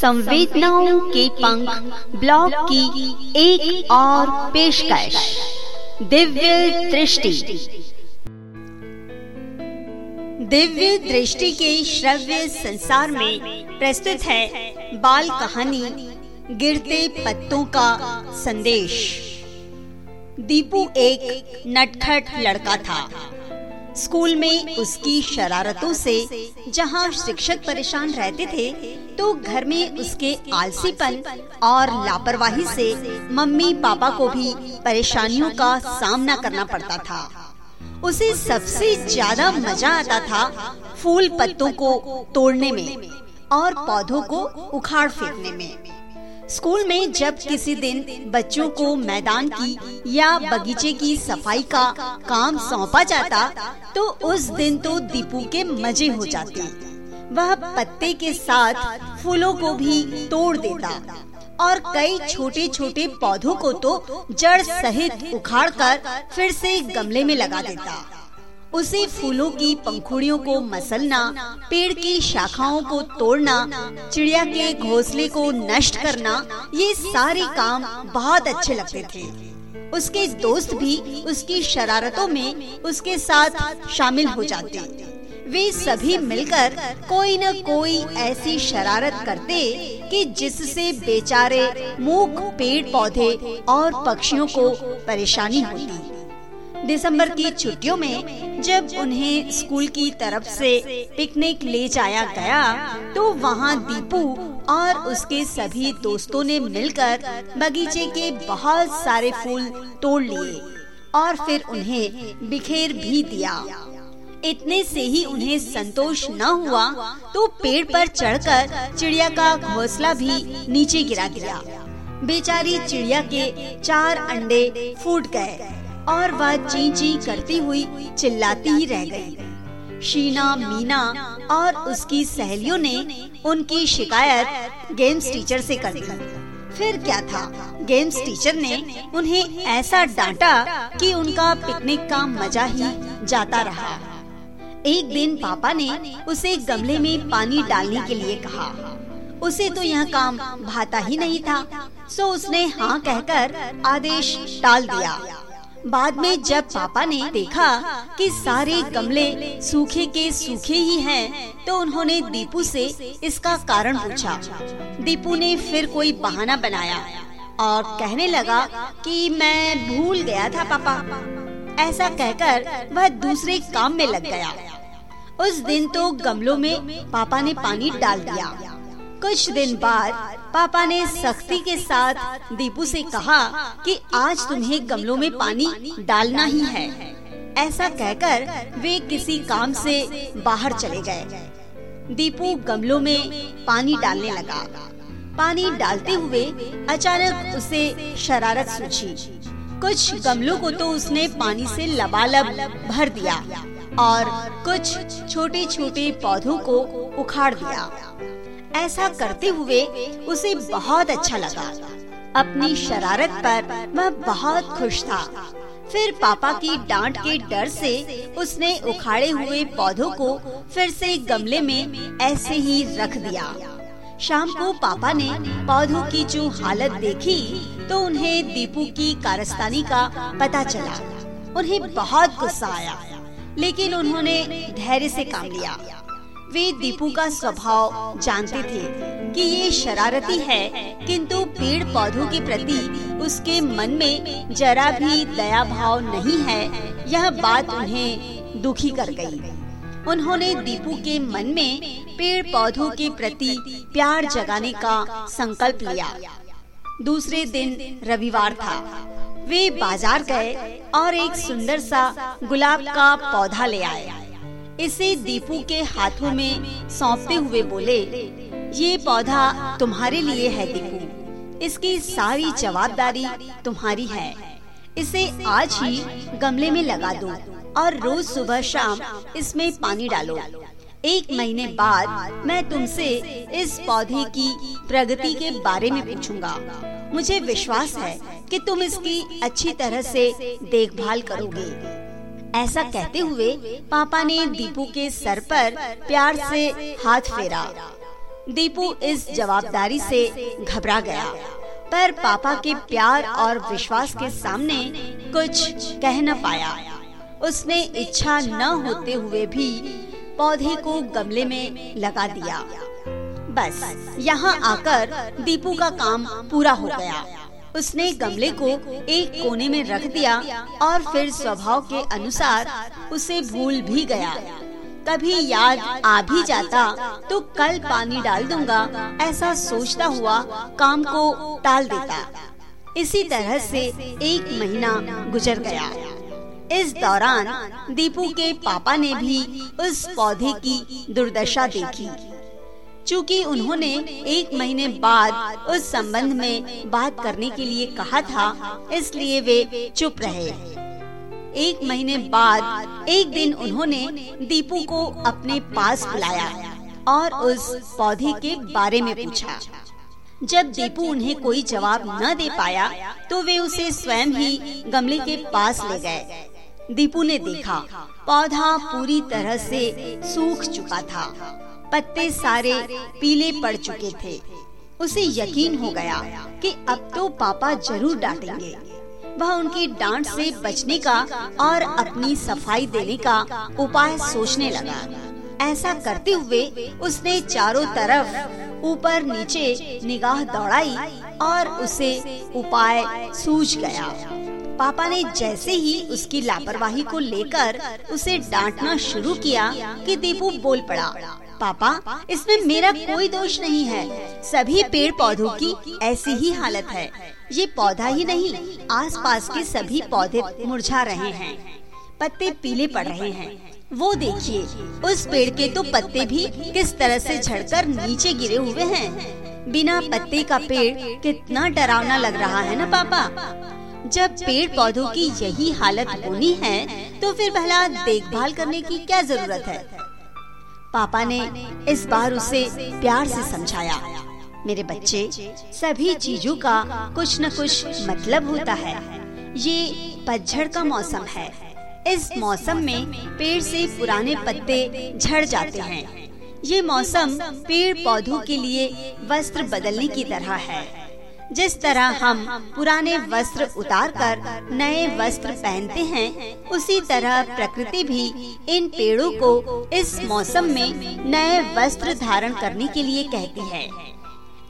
संवेदनाओं के पंख ब्लॉग की एक और पेशकश। दिव्य दृष्टि। दिव्य दृष्टि के श्रव्य संसार में प्रस्तुत है बाल कहानी, गिरते पत्तों का संदेश। दीपू एक नटखट लड़का था। स्कूल में उसकी शरारतों से जहाँ शिक्षक परेशान रहते थे तो घर में उसके आलसीपन और लापरवाही से मम्मी पापा को भी परेशानियों का सामना करना पड़ता था। उसे सबसे ज़्यादा मज़ा आता था फूल पत्तों को तोड़ने में और पौधों को उखाड़ फेंकने में। स्कूल में जब किसी दिन बच्चों को मैदान की या बगीचे की सफ़ाई का काम सौंपा जाता तो उस दिन तो दीपू के मज़े हो जाते। वह पत्ते के साथ फूलों को भी तोड़ देता और कई छोटे छोटे पौधों को तो जड़ सहित उखाड़कर फिर से गमले में लगा देता। उसे फूलों की पंखुड़ियों को मसलना, पेड़ की शाखाओं को तोड़ना, चिड़िया के घोंसले को नष्ट करना, ये सारे काम बहुत अच्छे लगते थे। उसके दोस्त भी उसकी शरारतों में उसके साथ शामिल हो जाते। वे सभी मिलकर कोई न कोई ऐसी शरारत करते कि जिससे बेचारे मूक पेड़ पौधे और पक्षियों को परेशानी होती। दिसंबर की छुट्टियों में जब उन्हें स्कूल की तरफ़ से पिकनिक ले जाया गया तो वहाँ दीपू और उसके सभी दोस्तों ने मिलकर बगीचे के बहुत सारे फूल तोड़ लिए और फिर उन्हें बिखेर भी दिया। इतने से ही उन्हें संतोष न हुआ तो पेड़ पर चढ़कर चिड़िया का घोंसला भी नीचे गिरा दिया। बेचारी चिड़िया के चार अंडे फूट गए और वह ची ची करती हुई चिल्लाती ही रह गई। शीना, मीना और उसकी सहेलियों ने उनकी शिकायत गेम्स टीचर से कर दी। फिर क्या था? गेम्स टीचर ने उन्हें ऐसा डांटा कि उनका पिकनिक का मज़ा ही जाता रहा। एक दिन पापा ने उसे गमले में पानी डालने के लिए कहा। उसे तो यह काम भाता ही नहीं था सो उसने हाँ कहकर आदेश टाल दिया। बाद में जब पापा ने देखा कि सारे गमले सूखे के सूखे ही हैं, तो उन्होंने दीपू से इसका कारण पूछा। दीपू ने फिर कोई बहाना बनाया और कहने लगा कि मैं भूल गया था पापा। ऐसा कहकर वह दूसरे काम में लग गया। उस दिन तो गमलों में पापा ने पानी डाल दिया। कुछ दिन बाद पापा ने सख्ती के साथ दीपू से कहा कि आज तुम्हें गमलों में पानी डालना ही है। ऐसा कहकर वे किसी काम से बाहर चले गए। दीपू गमलों में पानी डालने लगा। पानी डालते हुए अचानक उसे शरारत सूझी। कुछ गमलों को तो उसने पानी से लबालब भर दिया और कुछ छोटे छोटे पौधों को उखाड़ दिया। ऐसा करते हुए उसे बहुत अच्छा लगा। अपनी शरारत पर वह बहुत खुश था। फिर पापा की डांट के डर से उसने उखाड़े हुए पौधों को फिर से गमले में ऐसे ही रख दिया। शाम को पापा ने पौधों की जो हालत देखी तो उन्हें दीपू की कारस्तानी का पता चला उन्हें बहुत गुस्सा आया, लेकिन उन्होंने धैर्य से काम लिया वे दीपू का स्वभाव जानते थे कि ये शरारती है, किंतु पेड़ पौधों के प्रति उसके मन में जरा भी दया भाव नहीं है, यह बात उन्हें दुखी कर गई। उन्होंने दीपू के मन में पेड़ पौधों के प्रति प्यार जगाने का संकल्प लिया। दूसरे दिन रविवार था। वे बाज़ार गए और एक सुंदर सा गुलाब का पौधा ले आए। इसे दीपू के हाथों में सौंपते हुए बोले, ये पौधा तुम्हारे लिए है दीपू। इसकी सारी जवाबदारी तुम्हारी है। इसे आज ही गमले में लगा दो। और रोज सुबह शाम इसमें पानी डालो। एक महीने बाद मैं तुमसे इस पौधे की प्रगति के बारे में पूछूँगा। मुझे विश्वास है कि तुम इसकी अच्छी तरह से देखभाल करोगे। ऐसा कहते हुए पापा ने दीपू के सर पर प्यार से हाथ फेरा। दीपू इस जवाबदारी से घबरा गया, पर पापा के प्यार और विश्वास के सामने कुछ कह न पाया। उसने इच्छा न होते हुए भी पौधे को गमले में लगा दिया। बस, यहाँ आकर दीपू का काम पूरा हो गया। उसने गमले को एक कोने में रख दिया और फिर स्वभाव के अनुसार उसे भूल भी गया। कभी याद आ भी जाता तो कल पानी डाल दूँगा, ऐसा सोचता हुआ काम को टाल देता। इसी तरह से एक महीना गुजर गया। इस दौरान दीपू के पापा ने भी उस पौधे की दुर्दशा देखी। चूँकि उन्होंने एक महीने बाद उस संबंध में बात करने के लिए कहा था इसलिए वे चुप रहे। एक महीने बाद एक दिन उन्होंने दीपू को अपने पास बुलाया और उस पौधे के बारे में पूछा। जब दीपू उन्हें कोई जवाब न दे पाया तो वे उसे स्वयं ही गमले के पास ले गए। दीपू ने देखा। पौधा पूरी तरह से सूख चुका था। पत्ते सारे पीले पड़ चुके थे। उसे यकीन हो गया कि अब तो पापा ज़रूर डांटेंगे। वह उनकी डांट से बचने का और अपनी सफ़ाई देने का उपाय सोचने लगा। ऐसा करते हुए उसने चारों तरफ़ ऊपर नीचे निगाह दौड़ाई और उसे उपाय सूझ गया। पापा ने जैसे ही उसकी लापरवाही को लेकर उसे डांटना शुरू किया कि दीपू बोल पड़ा, पापा, इसमें मेरा कोई दोष नहीं है। सभी पेड़ पौधों की ऐसी ही हालत है। ये पौधा ही नहीं, आसपास के सभी पौधे मुरझा रहे हैं। पत्ते पीले पड़ रहे हैं। वो देखिए, उस पेड़ के तो पत्ते भी किस तरह से झड़कर नीचे गिरे हुए हैं। बिना पत्ते का पेड़ कितना डरावना लग रहा है ना, पापा? जब पेड़ पौधों की यही हालत होनी है तो फिर भला देखभाल करने की क्या ज़रूरत है? पापा ने इस बार उसे प्यार से समझाया। मेरे बच्चे, सभी चीज़ों का कुछ न कुछ मतलब होता है। ये पतझड़ का मौसम है। इस मौसम में पेड़ से पुराने पत्ते झड़ जाते हैं। ये मौसम पेड़ पौधों के लिए वस्त्र बदलने की तरह है। जिस तरह हम पुराने वस्त्र उतारकर नए वस्त्र पहनते हैं, उसी तरह प्रकृति भी इन पेड़ों को इस मौसम में नए वस्त्र धारण करने के लिए कहती है।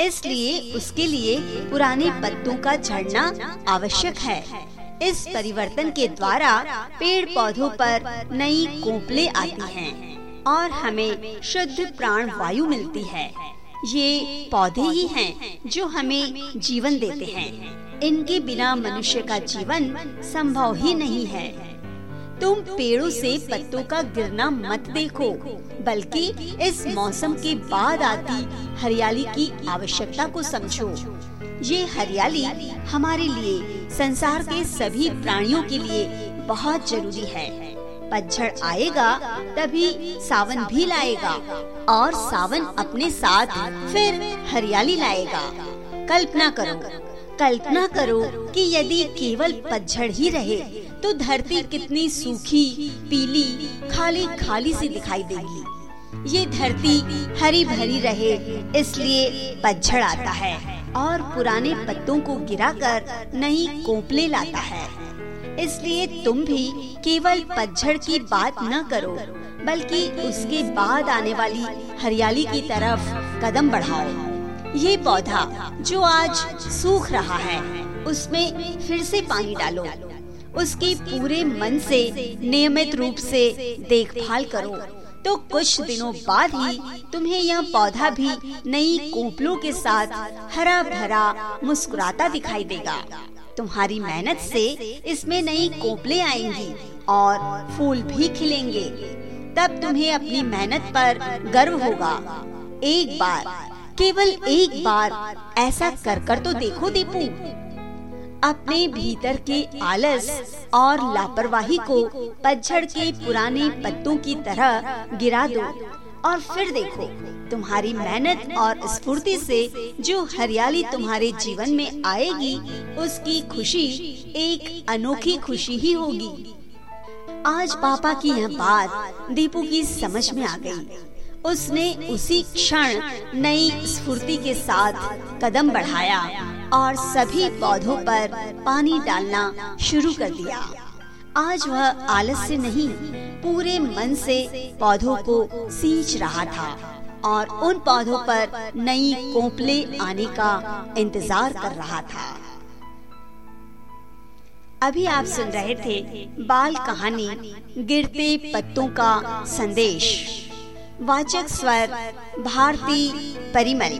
इसलिए उसके लिए पुराने पत्तों का झड़ना आवश्यक है। इस परिवर्तन के द्वारा पेड़ पौधों पर नई कोपले आती हैं और हमें शुद्ध प्राण वायु मिलती है। ये पौधे ही हैं जो हमें जीवन देते हैं। इनके बिना मनुष्य का जीवन संभव ही नहीं है। तुम पेड़ों से पत्तों का गिरना मत देखो, बल्कि इस मौसम के बाद आती हरियाली की आवश्यकता को समझो। ये हरियाली हमारे लिए संसार के सभी प्राणियों के लिए बहुत ज़रूरी है। पतझड़ आएगा, तभी सावन भी लाएगा और सावन अपने साथ फिर हरियाली लाएगा। कल्पना करो कल्पना करो कि यदि केवल पतझड़ ही रहे तो धरती कितनी सूखी, पीली खाली खाली सी दिखाई देगी। ये धरती हरी भरी रहे, इसलिए पतझड़ आता है और पुराने पत्तों को गिराकर नई कोपले लाता है। इसलिए तुम भी केवल पतझड़ की बात न करो, बल्कि उसके बाद आने वाली हरियाली की तरफ़ कदम बढ़ाओ। ये पौधा जो आज सूख रहा है, उसमें फिर से पानी डालो। उसकी पूरे मन से नियमित रूप से देखभाल करो। तो कुछ दिनों बाद ही तुम्हें यह पौधा भी नई कोपलों के साथ हरा भरा मुस्कुराता दिखाई देगा। तुम्हारी मेहनत से इसमें नई कोपले आएँगी और फूल भी खिलेंगे। तब तुम्हें अपनी मेहनत पर गर्व होगा। एक बार, केवल एक बार ऐसा कर कर तो देखो दीपू। अपने भीतर के आलस और लापरवाही को पतझड़ के पुराने पत्तों की तरह गिरा दो। और फिर देखो तुम्हारी मेहनत और स्फूर्ति से जो हरियाली तुम्हारे जीवन में आएगी उसकी खुशी एक अनोखी खुशी ही होगी। आज पापा की यह बात दीपू की समझ में आ गई। उसने उसी क्षण नई स्फूर्ति के साथ कदम बढ़ाया। और सभी पौधों पर पानी डालना शुरू कर दिया। आज वह आलस से नहीं, पूरे मन से पौधों को सींच रहा था और उन पौधों पर नई कोपले आने का इंतज़ार कर रहा था। अभी आप सुन रहे थे बाल कहानी गिरते पत्तों का संदेश। वाचक स्वर भारती परिमल।